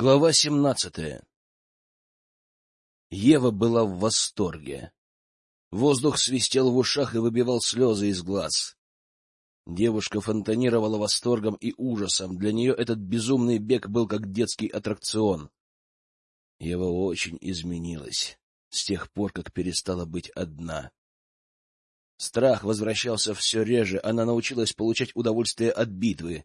Глава семнадцатая Ева была в восторге. Воздух свистел в ушах и выбивал слезы из глаз. Девушка фонтанировала восторгом и ужасом. Для нее этот безумный бег был как детский аттракцион. Ева очень изменилась с тех пор, как перестала быть одна. Страх возвращался все реже, она научилась получать удовольствие от битвы.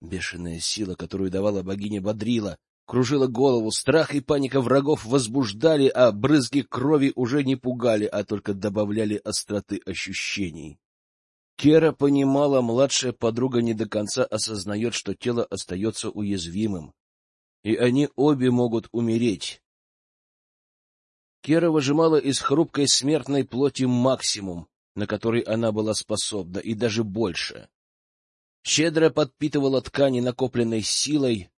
Бешеная сила, которую давала богиня, бодрила, кружила голову, страх и паника врагов возбуждали, а брызги крови уже не пугали, а только добавляли остроты ощущений. Кера понимала, младшая подруга не до конца осознает, что тело остается уязвимым, и они обе могут умереть. Кера выжимала из хрупкой смертной плоти максимум, на который она была способна, и даже больше щедро подпитывала ткани накопленной силой,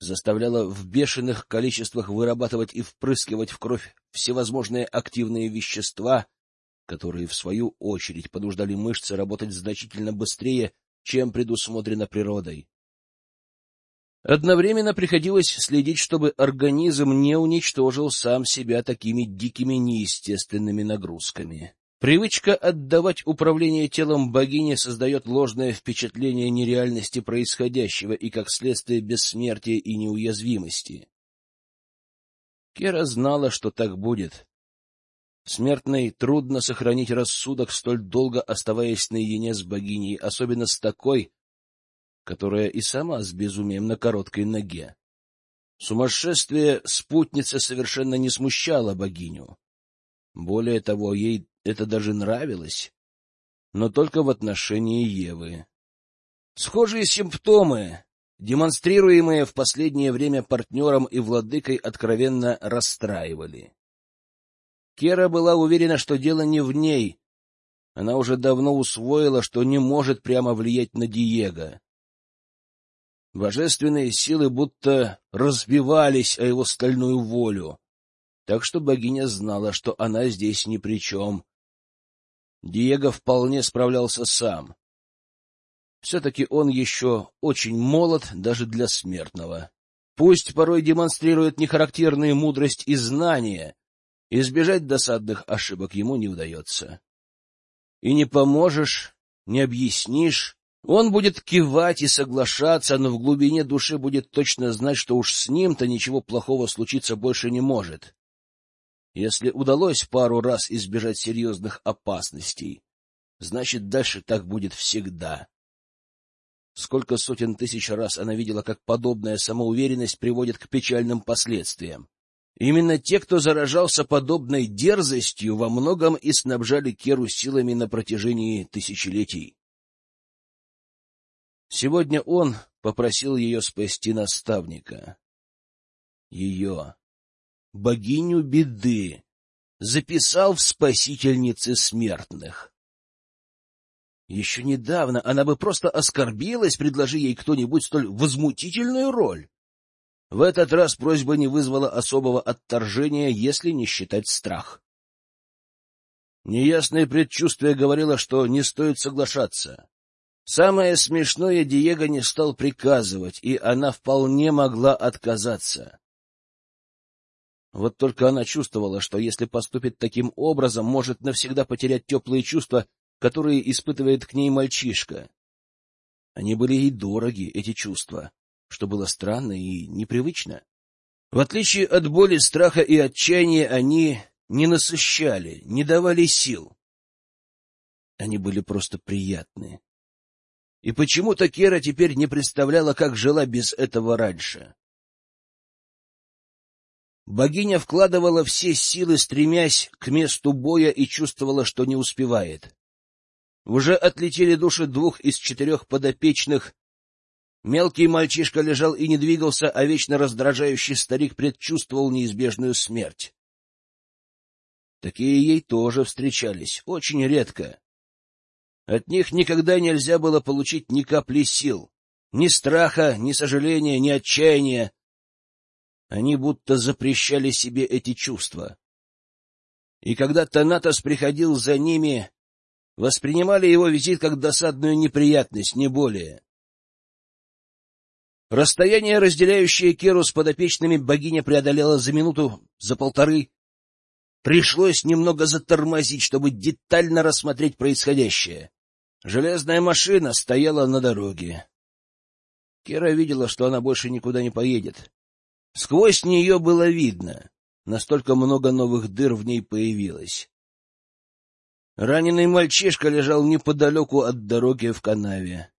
заставляла в бешеных количествах вырабатывать и впрыскивать в кровь всевозможные активные вещества, которые, в свою очередь, понуждали мышцы работать значительно быстрее, чем предусмотрено природой. Одновременно приходилось следить, чтобы организм не уничтожил сам себя такими дикими неестественными нагрузками. Привычка отдавать управление телом богини создает ложное впечатление нереальности происходящего и, как следствие, бессмертия и неуязвимости. Кера знала, что так будет. Смертной трудно сохранить рассудок, столь долго оставаясь наедине с богиней, особенно с такой, которая и сама с безумием на короткой ноге. Сумасшествие спутницы совершенно не смущало богиню. Более того, ей это даже нравилось, но только в отношении Евы. Схожие симптомы, демонстрируемые в последнее время партнером и владыкой, откровенно расстраивали. Кера была уверена, что дело не в ней. Она уже давно усвоила, что не может прямо влиять на Диего. Божественные силы будто разбивались о его стальную волю, так что богиня знала, что она здесь ни при чем, Диего вполне справлялся сам. Все-таки он еще очень молод даже для смертного. Пусть порой демонстрирует нехарактерные мудрость и знания, избежать досадных ошибок ему не удается. И не поможешь, не объяснишь, он будет кивать и соглашаться, но в глубине души будет точно знать, что уж с ним-то ничего плохого случиться больше не может. Если удалось пару раз избежать серьезных опасностей, значит, дальше так будет всегда. Сколько сотен тысяч раз она видела, как подобная самоуверенность приводит к печальным последствиям. Именно те, кто заражался подобной дерзостью, во многом и снабжали Керу силами на протяжении тысячелетий. Сегодня он попросил ее спасти наставника. Ее, богиню беды, записал в спасительнице смертных. Еще недавно она бы просто оскорбилась, предложи ей кто-нибудь столь возмутительную роль. В этот раз просьба не вызвала особого отторжения, если не считать страх. Неясное предчувствие говорило, что не стоит соглашаться. Самое смешное Диего не стал приказывать, и она вполне могла отказаться. Вот только она чувствовала, что если поступит таким образом, может навсегда потерять теплые чувства, которые испытывает к ней мальчишка. Они были ей дороги, эти чувства, что было странно и непривычно. В отличие от боли, страха и отчаяния, они не насыщали, не давали сил. Они были просто приятны. И почему-то Кера теперь не представляла, как жила без этого раньше. Богиня вкладывала все силы, стремясь к месту боя, и чувствовала, что не успевает. Уже отлетели души двух из четырех подопечных. Мелкий мальчишка лежал и не двигался, а вечно раздражающий старик предчувствовал неизбежную смерть. Такие ей тоже встречались, очень редко. От них никогда нельзя было получить ни капли сил, ни страха, ни сожаления, ни отчаяния, они будто запрещали себе эти чувства. И когда Танатос приходил за ними, воспринимали его визит как досадную неприятность, не более. Расстояние, разделяющее Керу с подопечными, богиня преодолела за минуту, за полторы. Пришлось немного затормозить, чтобы детально рассмотреть происходящее. Железная машина стояла на дороге. Кера видела, что она больше никуда не поедет. Сквозь нее было видно, настолько много новых дыр в ней появилось. Раненый мальчишка лежал неподалеку от дороги в канаве.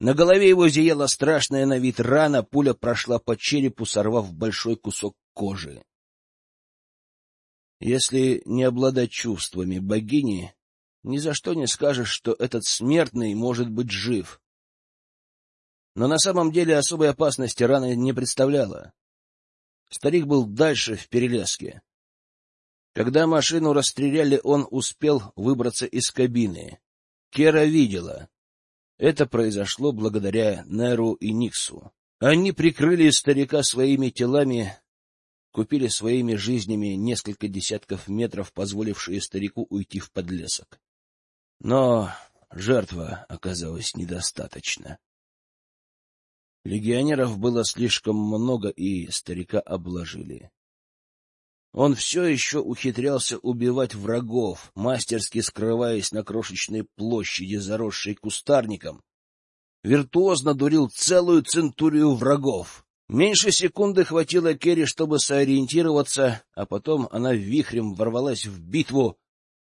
На голове его зияла страшная на вид рана, пуля прошла по черепу, сорвав большой кусок кожи. Если не обладать чувствами богини, ни за что не скажешь, что этот смертный может быть жив. Но на самом деле особой опасности рана не представляла. Старик был дальше, в перелеске. Когда машину расстреляли, он успел выбраться из кабины. Кера видела. Это произошло благодаря Неру и Никсу. Они прикрыли старика своими телами, купили своими жизнями несколько десятков метров, позволившие старику уйти в подлесок. Но жертва оказалась недостаточно. Легионеров было слишком много, и старика обложили. Он все еще ухитрялся убивать врагов, мастерски скрываясь на крошечной площади, заросшей кустарником. Виртуозно дурил целую центурию врагов. Меньше секунды хватило Керри, чтобы сориентироваться, а потом она вихрем ворвалась в битву.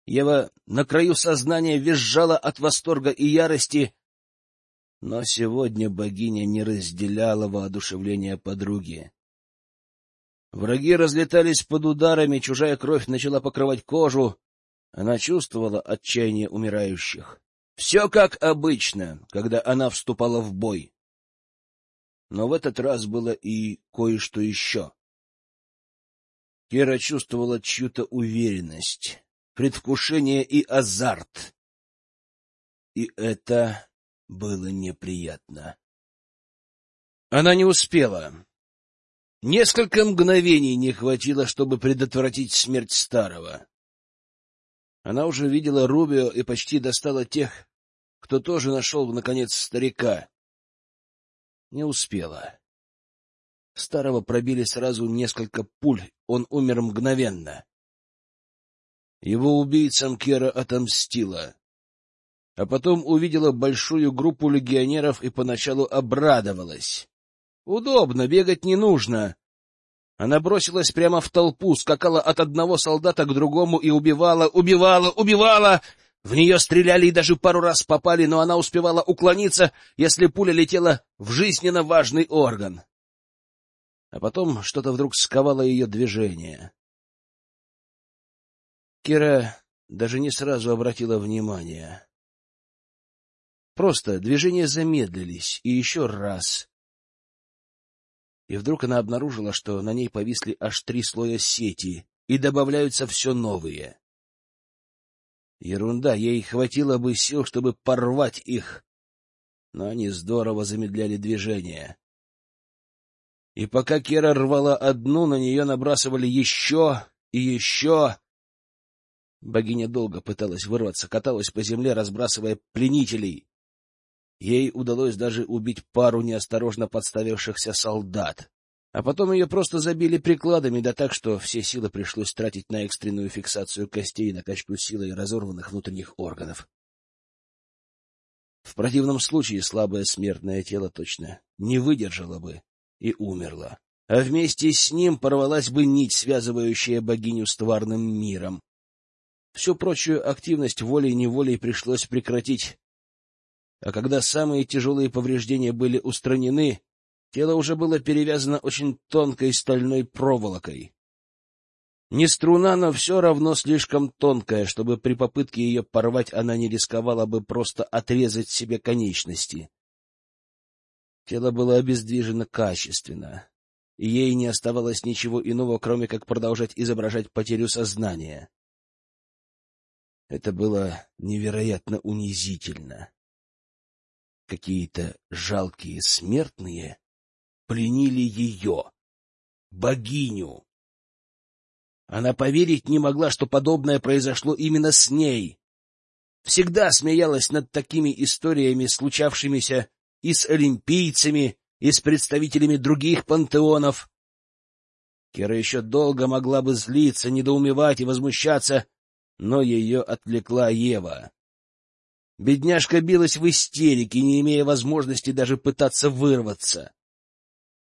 Ева на краю сознания визжала от восторга и ярости, но сегодня богиня не разделяла воодушевления подруги. Враги разлетались под ударами, чужая кровь начала покрывать кожу. Она чувствовала отчаяние умирающих. Все как обычно, когда она вступала в бой. Но в этот раз было и кое-что еще. Кира чувствовала чью-то уверенность, предвкушение и азарт. И это было неприятно. Она не успела. Несколько мгновений не хватило, чтобы предотвратить смерть старого. Она уже видела Рубио и почти достала тех, кто тоже нашел, наконец, старика. Не успела. Старого пробили сразу несколько пуль, он умер мгновенно. Его убийцам Кера отомстила. А потом увидела большую группу легионеров и поначалу обрадовалась. Удобно, бегать не нужно. Она бросилась прямо в толпу, скакала от одного солдата к другому и убивала, убивала, убивала. В нее стреляли и даже пару раз попали, но она успевала уклониться, если пуля летела в жизненно важный орган. А потом что-то вдруг сковало ее движение. Кира даже не сразу обратила внимание. Просто движения замедлились, и еще раз и вдруг она обнаружила, что на ней повисли аж три слоя сети, и добавляются все новые. Ерунда, ей хватило бы сил, чтобы порвать их, но они здорово замедляли движение. И пока Кера рвала одну, на нее набрасывали еще и еще. Богиня долго пыталась вырваться, каталась по земле, разбрасывая пленителей. Ей удалось даже убить пару неосторожно подставившихся солдат. А потом ее просто забили прикладами, да так, что все силы пришлось тратить на экстренную фиксацию костей и накачку силой разорванных внутренних органов. В противном случае слабое смертное тело точно не выдержало бы и умерло. А вместе с ним порвалась бы нить, связывающая богиню с тварным миром. Всю прочую активность волей-неволей пришлось прекратить, а когда самые тяжелые повреждения были устранены, тело уже было перевязано очень тонкой стальной проволокой. Не струна, но все равно слишком тонкая, чтобы при попытке ее порвать она не рисковала бы просто отрезать себе конечности. Тело было обездвижено качественно, и ей не оставалось ничего иного, кроме как продолжать изображать потерю сознания. Это было невероятно унизительно какие-то жалкие смертные пленили ее, богиню. Она поверить не могла, что подобное произошло именно с ней. Всегда смеялась над такими историями, случавшимися и с олимпийцами, и с представителями других пантеонов. Кира еще долго могла бы злиться, недоумевать и возмущаться, но ее отвлекла Ева. Бедняжка билась в истерике, не имея возможности даже пытаться вырваться.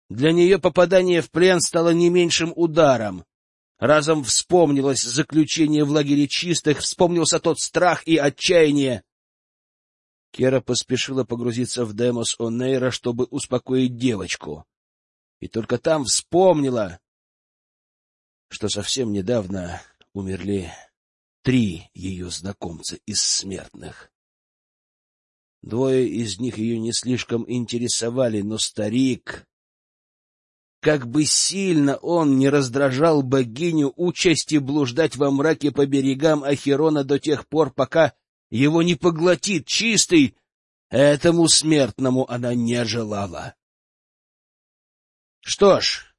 Для нее попадание в плен стало не меньшим ударом. Разом вспомнилось заключение в лагере чистых, вспомнился тот страх и отчаяние. Кера поспешила погрузиться в Демос О'Нейра, чтобы успокоить девочку. И только там вспомнила, что совсем недавно умерли три ее знакомца из смертных. Двое из них ее не слишком интересовали, но старик... Как бы сильно он не раздражал богиню участи блуждать во мраке по берегам Ахерона до тех пор, пока его не поглотит чистый, этому смертному она не желала. Что ж,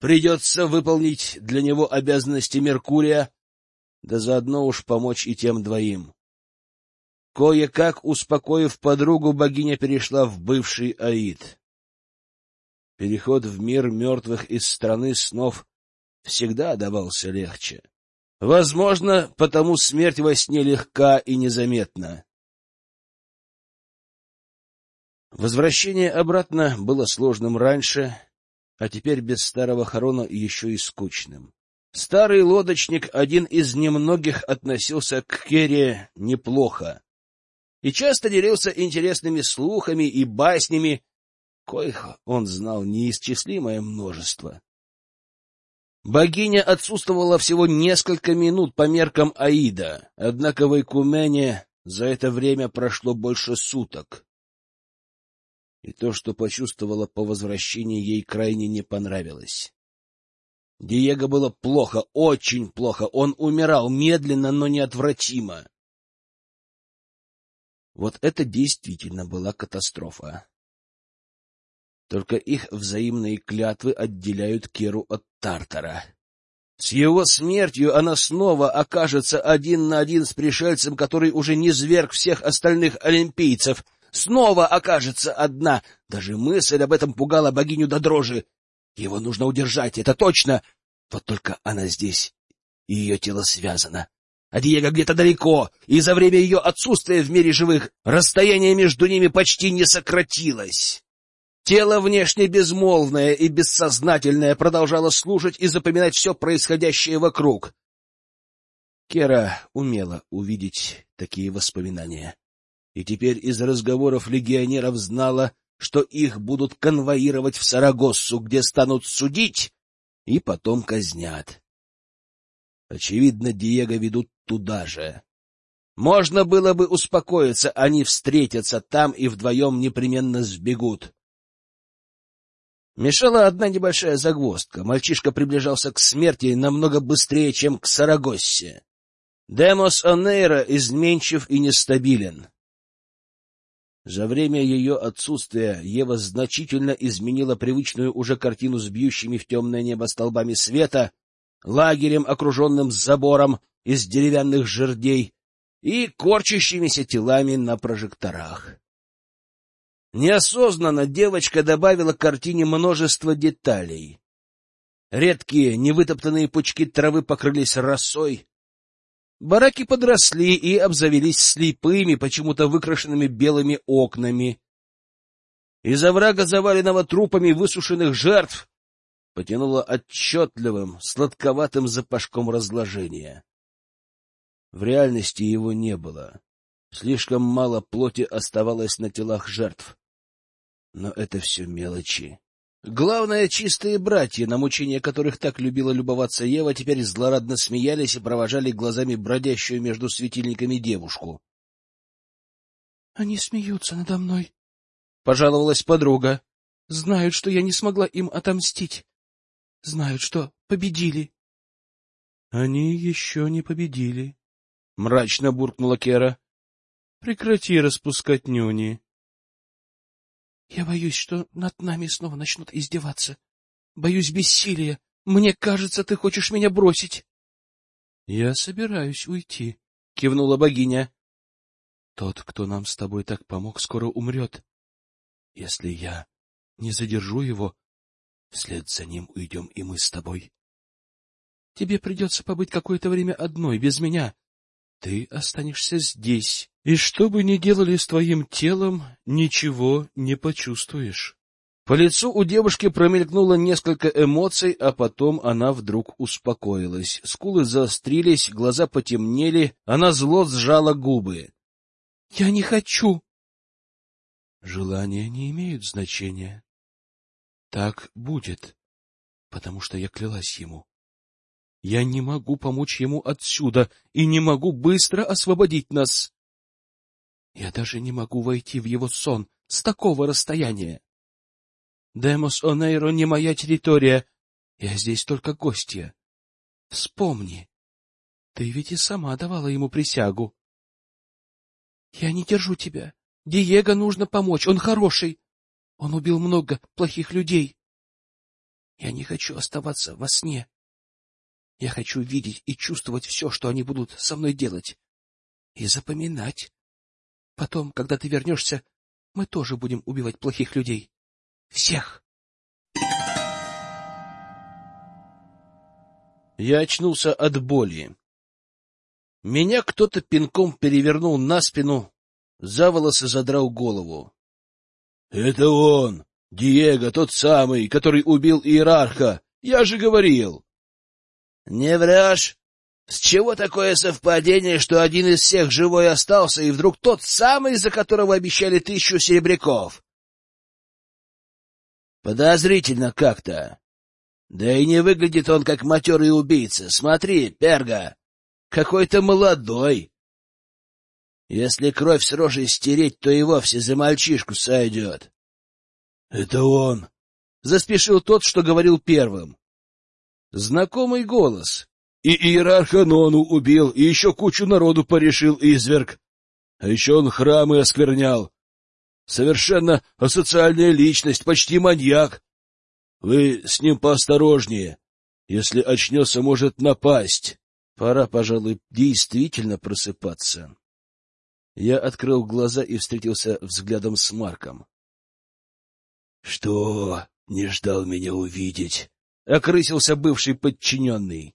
придется выполнить для него обязанности Меркурия, да заодно уж помочь и тем двоим. Кое-как, успокоив подругу, богиня перешла в бывший Аид. Переход в мир мертвых из страны снов всегда давался легче. Возможно, потому смерть во сне легка и незаметна. Возвращение обратно было сложным раньше, а теперь без старого хорона еще и скучным. Старый лодочник, один из немногих, относился к Керри неплохо и часто делился интересными слухами и баснями, коих он знал неисчислимое множество. Богиня отсутствовала всего несколько минут по меркам Аида, однако в Икумене за это время прошло больше суток. И то, что почувствовала по возвращении, ей крайне не понравилось. Диего было плохо, очень плохо. Он умирал медленно, но неотвратимо. Вот это действительно была катастрофа. Только их взаимные клятвы отделяют Керу от Тартара. С его смертью она снова окажется один на один с пришельцем, который уже не зверг всех остальных олимпийцев. Снова окажется одна. Даже мысль об этом пугала богиню до дрожи. Его нужно удержать, это точно. Вот только она здесь, и ее тело связано Диего где-то далеко, и за время ее отсутствия в мире живых расстояние между ними почти не сократилось. Тело внешне безмолвное и бессознательное продолжало слушать и запоминать все происходящее вокруг. Кера умела увидеть такие воспоминания, и теперь из разговоров легионеров знала, что их будут конвоировать в Сарагоссу, где станут судить и потом казнят. Очевидно, Диего ведут туда же. Можно было бы успокоиться, они встретятся там и вдвоем непременно сбегут. Мешала одна небольшая загвоздка. Мальчишка приближался к смерти намного быстрее, чем к Сарагоссе. Демос Онейра изменчив и нестабилен. За время ее отсутствия Ева значительно изменила привычную уже картину с бьющими в темное небо столбами света — лагерем, окруженным забором из деревянных жердей и корчащимися телами на прожекторах. Неосознанно девочка добавила к картине множество деталей. Редкие невытоптанные пучки травы покрылись росой. Бараки подросли и обзавелись слепыми, почему-то выкрашенными белыми окнами. Из оврага, заваленного трупами высушенных жертв, потянуло отчетливым, сладковатым запашком разложения. В реальности его не было. Слишком мало плоти оставалось на телах жертв. Но это все мелочи. Главное, чистые братья, на мучения которых так любила любоваться Ева, теперь злорадно смеялись и провожали глазами бродящую между светильниками девушку. — Они смеются надо мной, — пожаловалась подруга. — Знают, что я не смогла им отомстить знают, что победили. — Они еще не победили, — мрачно буркнула Кера. — Прекрати распускать нюни. — Я боюсь, что над нами снова начнут издеваться. Боюсь бессилия. Мне кажется, ты хочешь меня бросить. — Я собираюсь уйти, — кивнула богиня. — Тот, кто нам с тобой так помог, скоро умрет. Если я не задержу его, вслед за ним уйдем и мы с тобой. Тебе придется побыть какое-то время одной, без меня. Ты останешься здесь, и что бы ни делали с твоим телом, ничего не почувствуешь. По лицу у девушки промелькнуло несколько эмоций, а потом она вдруг успокоилась. Скулы заострились, глаза потемнели, она зло сжала губы. — Я не хочу. — Желания не имеют значения. Так будет, потому что я клялась ему. Я не могу помочь ему отсюда и не могу быстро освободить нас. Я даже не могу войти в его сон с такого расстояния. Демос Онейро не моя территория. Я здесь только гостья. Вспомни, ты ведь и сама давала ему присягу. Я не держу тебя. Диего нужно помочь, он хороший. Он убил много плохих людей. Я не хочу оставаться во сне. Я хочу видеть и чувствовать все, что они будут со мной делать. И запоминать. Потом, когда ты вернешься, мы тоже будем убивать плохих людей. Всех! Я очнулся от боли. Меня кто-то пинком перевернул на спину, за волосы задрал голову. — Это он! Диего, тот самый, который убил иерарха! Я же говорил! — Не врешь? С чего такое совпадение, что один из всех живой остался, и вдруг тот самый, за которого обещали тысячу серебряков? Подозрительно как-то. Да и не выглядит он как матерый убийца. Смотри, Перга, какой-то молодой. Если кровь с рожей стереть, то и вовсе за мальчишку сойдет. — Это он! — заспешил тот, что говорил первым. Знакомый голос. И иерарха Нону убил, и еще кучу народу порешил изверг. А еще он храмы осквернял. Совершенно асоциальная личность, почти маньяк. Вы с ним поосторожнее. Если очнется, может напасть. Пора, пожалуй, действительно просыпаться. Я открыл глаза и встретился взглядом с Марком. — Что, не ждал меня увидеть? — окрысился бывший подчиненный.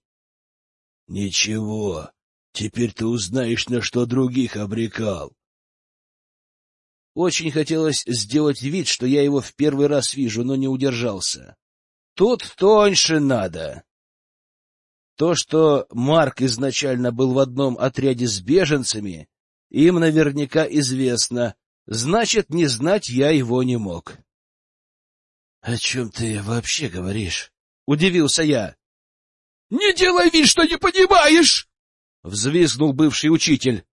— Ничего, теперь ты узнаешь, на что других обрекал. Очень хотелось сделать вид, что я его в первый раз вижу, но не удержался. Тут тоньше надо. То, что Марк изначально был в одном отряде с беженцами, им наверняка известно. Значит, не знать я его не мог. — О чем ты вообще говоришь? — удивился я. — Не делай вид, что не понимаешь! — взвизгнул бывший учитель.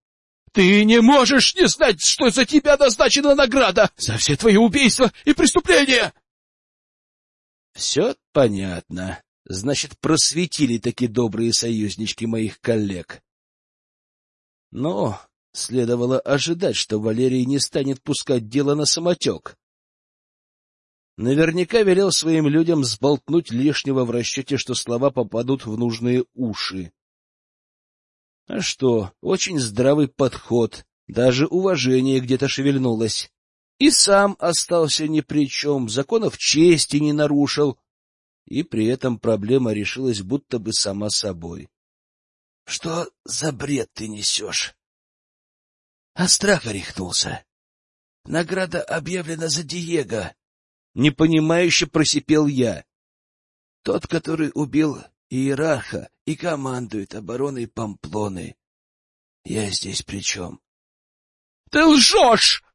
Ты не можешь не знать, что за тебя назначена награда за все твои убийства и преступления! Все понятно. Значит, просветили такие добрые союзнички моих коллег. Но следовало ожидать, что Валерий не станет пускать дело на самотек. Наверняка велел своим людям сболтнуть лишнего в расчете, что слова попадут в нужные уши. А что, очень здравый подход, даже уважение где-то шевельнулось. И сам остался ни при чем, законов чести не нарушил, и при этом проблема решилась будто бы сама собой. — Что за бред ты несешь? А страх орехнулся. Награда объявлена за Диего. Непонимающе просипел я. Тот, который убил иерарха и командует обороной Памплоны. Я здесь при чем? — Ты лжешь!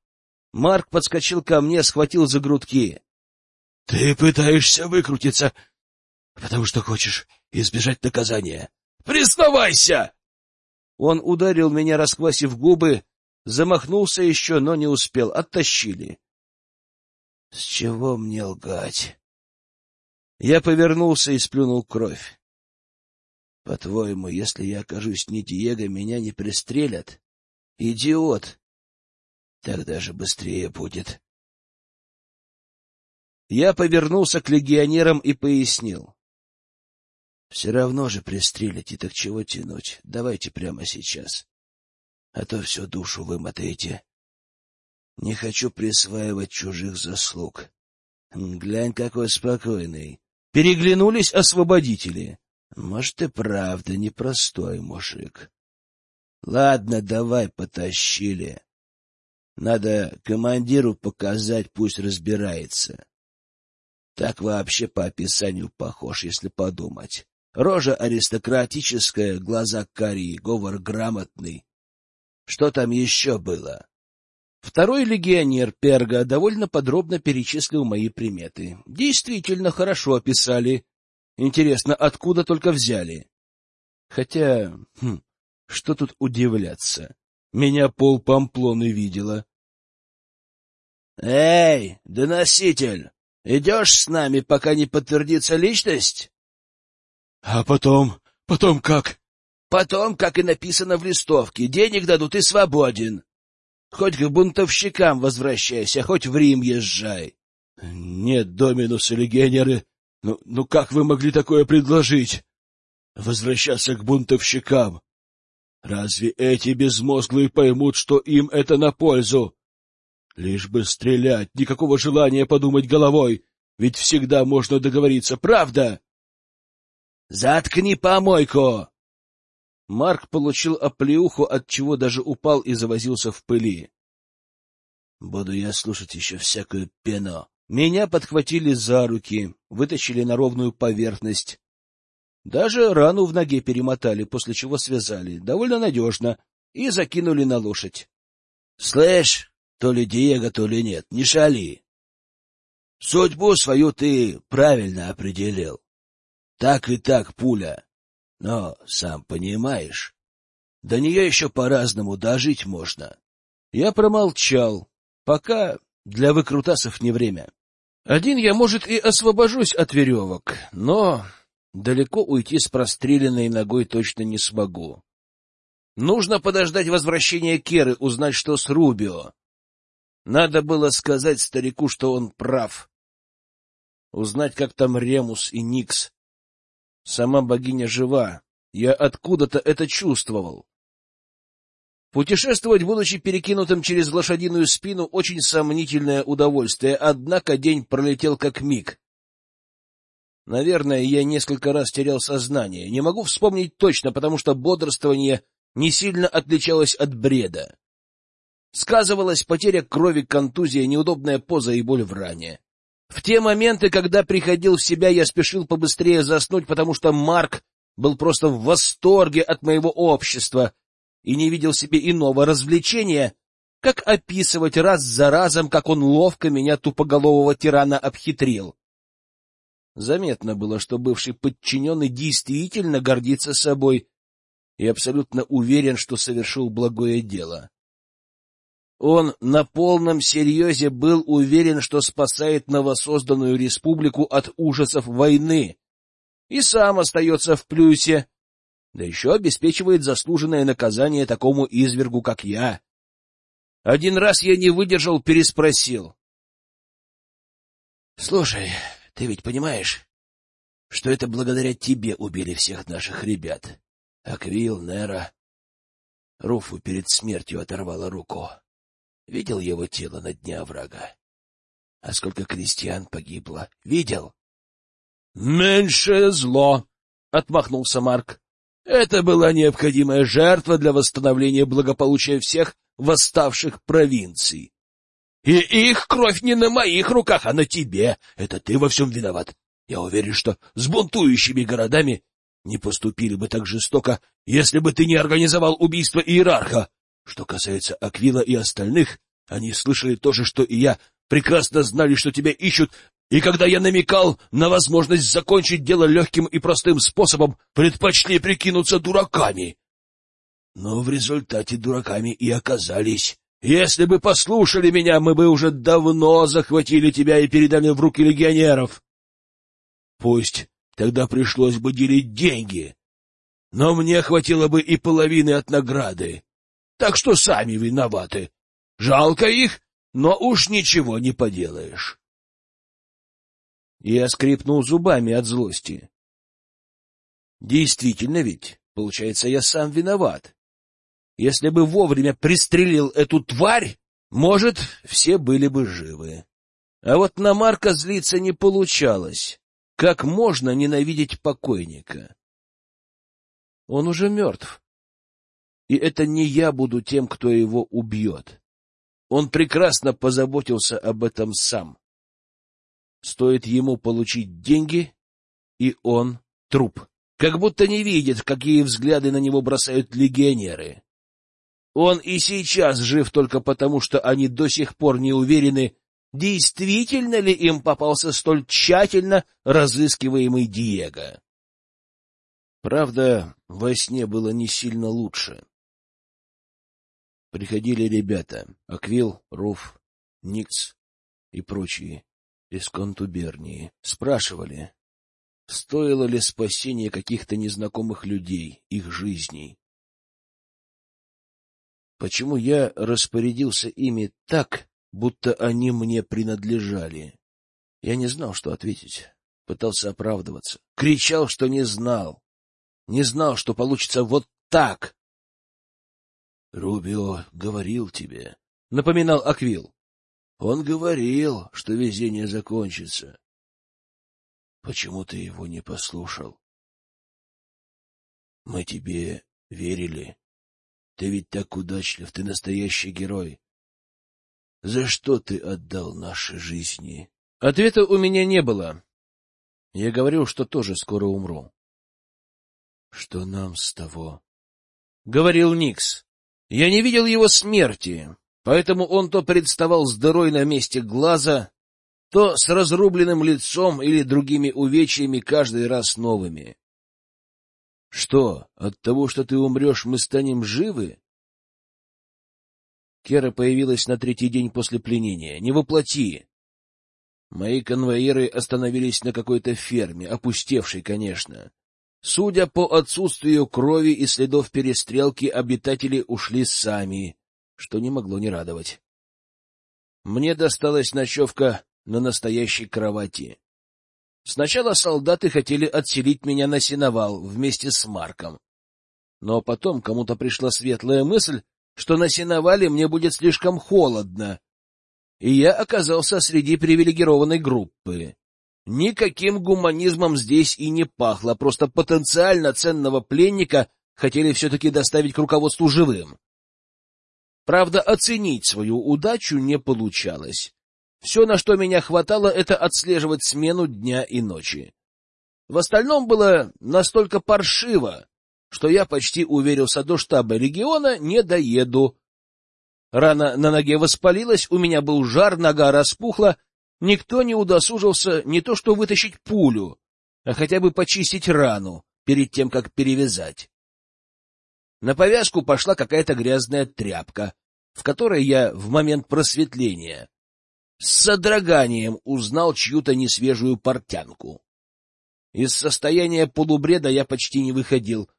Марк подскочил ко мне, схватил за грудки. — Ты пытаешься выкрутиться, потому что хочешь избежать наказания. Признавайся! Он ударил меня, расквасив губы, замахнулся еще, но не успел, оттащили. — С чего мне лгать? Я повернулся и сплюнул кровь. По-твоему, если я окажусь не Диего, меня не пристрелят? Идиот! Так даже быстрее будет. Я повернулся к легионерам и пояснил. Все равно же пристрелите, так чего тянуть? Давайте прямо сейчас. А то всю душу вымотаете. Не хочу присваивать чужих заслуг. Глянь, какой спокойный. Переглянулись освободители. Может, и правда непростой мужик. Ладно, давай, потащили. Надо командиру показать, пусть разбирается. Так вообще по описанию похож, если подумать. Рожа аристократическая, глаза карие, говор грамотный. Что там еще было? Второй легионер Перга довольно подробно перечислил мои приметы. Действительно хорошо описали. Интересно, откуда только взяли? Хотя, хм, что тут удивляться? Меня пол Памплоны видела. — Эй, доноситель, идешь с нами, пока не подтвердится личность? — А потом? Потом как? — Потом, как и написано в листовке, денег дадут и свободен. Хоть к бунтовщикам возвращайся, хоть в Рим езжай. — Нет, Доминус и легионеры, ну, ну как вы могли такое предложить? Возвращаться к бунтовщикам? Разве эти безмозглые поймут, что им это на пользу? Лишь бы стрелять, никакого желания подумать головой, ведь всегда можно договориться, правда? Заткни помойку! Марк получил оплеуху, от чего даже упал и завозился в пыли. Буду я слушать еще всякую пену. Меня подхватили за руки, вытащили на ровную поверхность. Даже рану в ноге перемотали, после чего связали, довольно надежно, и закинули на лошадь. — Слышь, то ли Диего, то ли нет, не шали. Судьбу свою ты правильно определил. Так и так пуля. Но, сам понимаешь, до нее еще по-разному дожить можно. Я промолчал, пока для выкрутасов не время. Один я, может, и освобожусь от веревок, но далеко уйти с простреленной ногой точно не смогу. Нужно подождать возвращения Керы, узнать, что с Рубио. Надо было сказать старику, что он прав. Узнать, как там Ремус и Никс. Сама богиня жива. Я откуда-то это чувствовал. Путешествовать, будучи перекинутым через лошадиную спину, очень сомнительное удовольствие, однако день пролетел как миг. Наверное, я несколько раз терял сознание. Не могу вспомнить точно, потому что бодрствование не сильно отличалось от бреда. Сказывалась потеря крови, контузия, неудобная поза и боль в ране. В те моменты, когда приходил в себя, я спешил побыстрее заснуть, потому что Марк был просто в восторге от моего общества и не видел себе иного развлечения, как описывать раз за разом, как он ловко меня тупоголового тирана обхитрил. Заметно было, что бывший подчиненный действительно гордится собой и абсолютно уверен, что совершил благое дело. Он на полном серьезе был уверен, что спасает новосозданную республику от ужасов войны, и сам остается в плюсе, да еще обеспечивает заслуженное наказание такому извергу, как я. Один раз я не выдержал, переспросил. — Слушай, ты ведь понимаешь, что это благодаря тебе убили всех наших ребят? Аквил, Нера. Руфу перед смертью оторвала руку. Видел его тело на дне оврага? А сколько крестьян погибло? Видел? — Меньшее зло! — отмахнулся Марк. — Это была необходимая жертва для восстановления благополучия всех восставших провинций. И их кровь не на моих руках, а на тебе. Это ты во всем виноват. Я уверен, что с бунтующими городами не поступили бы так жестоко, если бы ты не организовал убийство иерарха. Что касается Аквила и остальных, они слышали то же, что и я, прекрасно знали, что тебя ищут, и когда я намекал на возможность закончить дело легким и простым способом, предпочли прикинуться дураками. Но в результате дураками и оказались. Если бы послушали меня, мы бы уже давно захватили тебя и передали в руки легионеров. Пусть тогда пришлось бы делить деньги, но мне хватило бы и половины от награды. Так что сами виноваты. Жалко их, но уж ничего не поделаешь. Я скрипнул зубами от злости. Действительно ведь, получается, я сам виноват. Если бы вовремя пристрелил эту тварь, может, все были бы живы. А вот на Марка злиться не получалось. Как можно ненавидеть покойника? Он уже мертв. И это не я буду тем, кто его убьет. Он прекрасно позаботился об этом сам. Стоит ему получить деньги, и он труп. Как будто не видит, какие взгляды на него бросают легионеры. Он и сейчас жив только потому, что они до сих пор не уверены, действительно ли им попался столь тщательно разыскиваемый Диего. Правда, во сне было не сильно лучше. Приходили ребята — Аквил, Руф, Никс и прочие из контубернии. Спрашивали, стоило ли спасение каких-то незнакомых людей, их жизней. Почему я распорядился ими так, будто они мне принадлежали? Я не знал, что ответить. Пытался оправдываться. Кричал, что не знал. Не знал, что получится вот так. — Рубио говорил тебе, — напоминал Аквил. Он говорил, что везение закончится. Почему ты его не послушал? Мы тебе верили. Ты ведь так удачлив, ты настоящий герой. За что ты отдал наши жизни? Ответа у меня не было. Я говорил, что тоже скоро умру. Что нам с того? Говорил Никс. Я не видел его смерти, поэтому он то представал с дырой на месте глаза, то с разрубленным лицом или другими увечьями каждый раз новыми. Что, от того, что ты умрешь, мы станем живы? Кера появилась на третий день после пленения. Не воплоти. Мои конвоиры остановились на какой-то ферме, опустевшей, конечно. Судя по отсутствию крови и следов перестрелки, обитатели ушли сами, что не могло не радовать. Мне досталась ночевка на настоящей кровати. Сначала солдаты хотели отселить меня на сеновал вместе с Марком. Но потом кому-то пришла светлая мысль, что на сеновале мне будет слишком холодно, и я оказался среди привилегированной группы. Никаким гуманизмом здесь и не пахло, просто потенциально ценного пленника хотели все-таки доставить к руководству живым. Правда, оценить свою удачу не получалось. Все, на что меня хватало, это отслеживать смену дня и ночи. В остальном было настолько паршиво, что я почти уверился до штаба региона не доеду. Рана на ноге воспалилась, у меня был жар, нога распухла, никто не удосужился не то что вытащить пулю, а хотя бы почистить рану перед тем, как перевязать. На повязку пошла какая-то грязная тряпка, в которой я в момент просветления с содроганием узнал чью-то несвежую портянку. Из состояния полубреда я почти не выходил.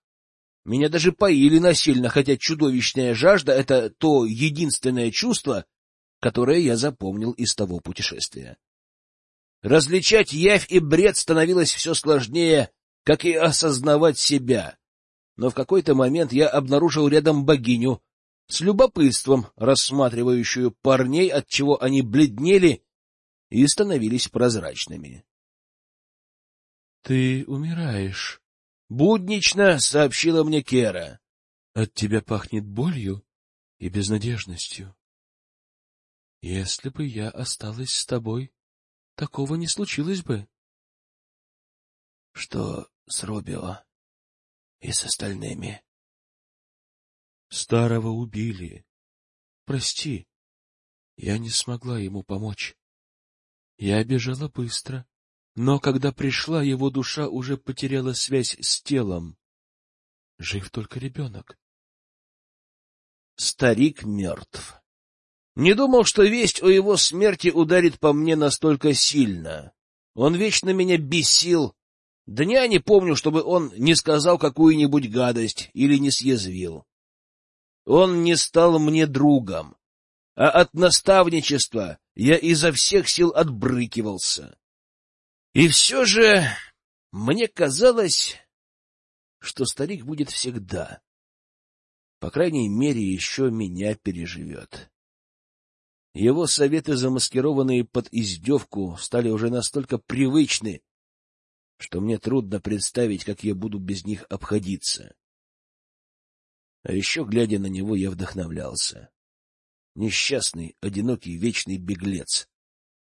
Меня даже поили насильно, хотя чудовищная жажда — это то единственное чувство, которое я запомнил из того путешествия. Различать явь и бред становилось все сложнее, как и осознавать себя. Но в какой-то момент я обнаружил рядом богиню, с любопытством рассматривающую парней, от чего они бледнели и становились прозрачными. — Ты умираешь, — буднично сообщила мне Кера. — От тебя пахнет болью и безнадежностью. Если бы я осталась с тобой, такого не случилось бы. — Что с Робио и с остальными? Старого убили. Прости, я не смогла ему помочь. Я бежала быстро, но когда пришла, его душа уже потеряла связь с телом. Жив только ребенок. Старик мертв. Не думал, что весть о его смерти ударит по мне настолько сильно. Он вечно меня бесил. Дня не помню, чтобы он не сказал какую-нибудь гадость или не съязвил. Он не стал мне другом, а от наставничества я изо всех сил отбрыкивался. И все же мне казалось, что старик будет всегда. По крайней мере, еще меня переживет. Его советы, замаскированные под издевку, стали уже настолько привычны, что мне трудно представить, как я буду без них обходиться. А еще, глядя на него, я вдохновлялся. Несчастный, одинокий, вечный беглец.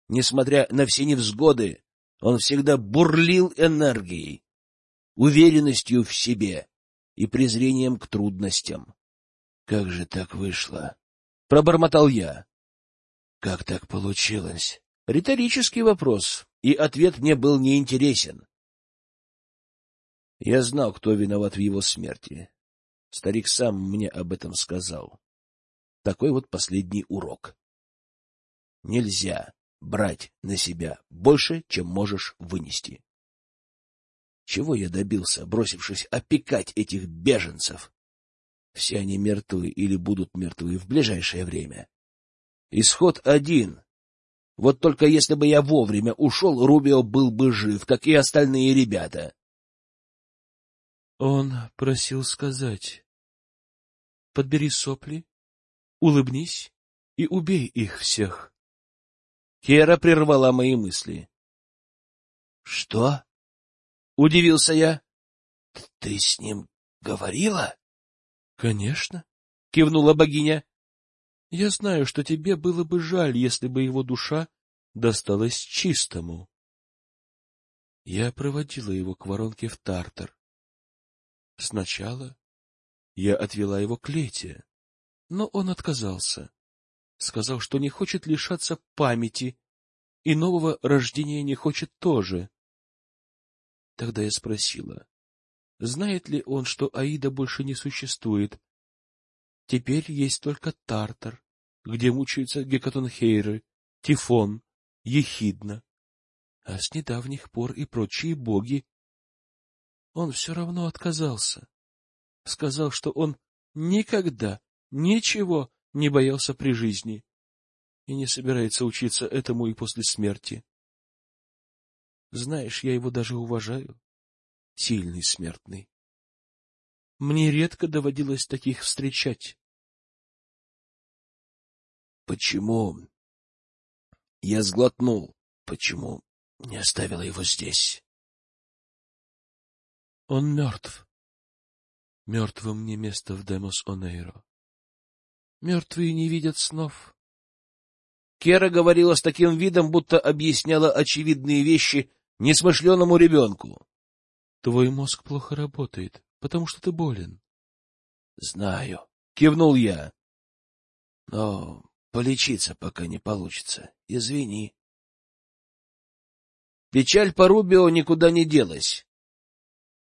Несмотря на все невзгоды, он всегда бурлил энергией, уверенностью в себе и презрением к трудностям. Как же так вышло? Пробормотал я. Как так получилось? Риторический вопрос, и ответ мне был неинтересен. Я знал, кто виноват в его смерти. Старик сам мне об этом сказал. Такой вот последний урок. Нельзя брать на себя больше, чем можешь вынести. Чего я добился, бросившись опекать этих беженцев? Все они мертвы или будут мертвы в ближайшее время. Исход один. Вот только если бы я вовремя ушел, Рубио был бы жив, как и остальные ребята. Он просил сказать. Подбери сопли, улыбнись и убей их всех. Кера прервала мои мысли. — Что? — удивился я. — Ты с ним говорила? — Конечно, — кивнула богиня. — Я знаю, что тебе было бы жаль, если бы его душа досталась чистому. Я проводила его к воронке в Тартар. Сначала я отвела его к Лете, но он отказался. Сказал, что не хочет лишаться памяти и нового рождения не хочет тоже. Тогда я спросила, знает ли он, что Аида больше не существует. Теперь есть только Тартар, где мучаются Гекатонхейры, Тифон, Ехидна, а с недавних пор и прочие боги. Он все равно отказался. Сказал, что он никогда ничего не боялся при жизни и не собирается учиться этому и после смерти. Знаешь, я его даже уважаю. Сильный смертный. Мне редко доводилось таких встречать. Почему? Я сглотнул. Почему не оставила его здесь? Он мертв. Мертвым не место в Демос-Онейро. Мертвые не видят снов. Кера говорила с таким видом, будто объясняла очевидные вещи несмышленному ребенку. — Твой мозг плохо работает, потому что ты болен. — Знаю, — кивнул я. — Но полечиться пока не получится. Извини. Печаль по Рубио никуда не делась,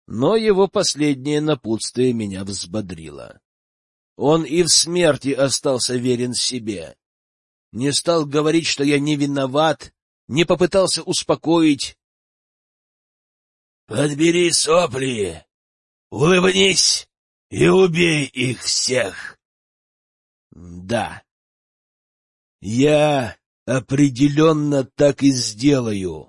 но его последнее напутствие меня взбодрило. Он и в смерти остался верен себе. Не стал говорить, что я не виноват, не попытался успокоить, Подбери сопли, улыбнись и убей их всех. Да, я определенно так и сделаю.